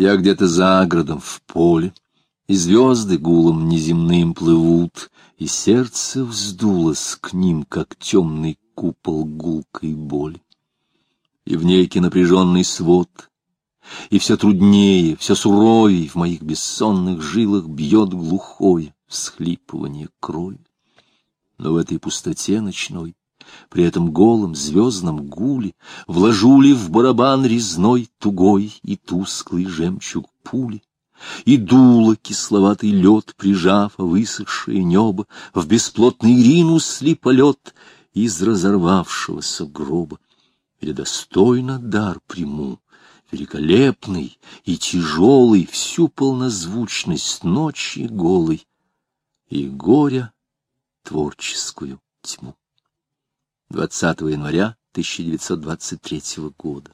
Я где-то за городом, в поле, и звезды гулом неземным плывут, и сердце вздулось к ним, как темный купол гулкой боли. И в нейке напряженный свод, и все труднее, все суровей в моих бессонных жилах бьет глухое всхлипывание крови. Но в этой пустоте ночной, при этом голом звездном гуле, вложу ли в барабан резной тугой и тусклый жемчуг пули, и дуло кисловатый лед, прижав высохшее небо, в бесплотный ринус ли полет из разорвавшегося гроба. Или достойно дар приму, великолепный и тяжелый, всю полнозвучность ночи голой и горя творческую тьму. 20 января 1923 года.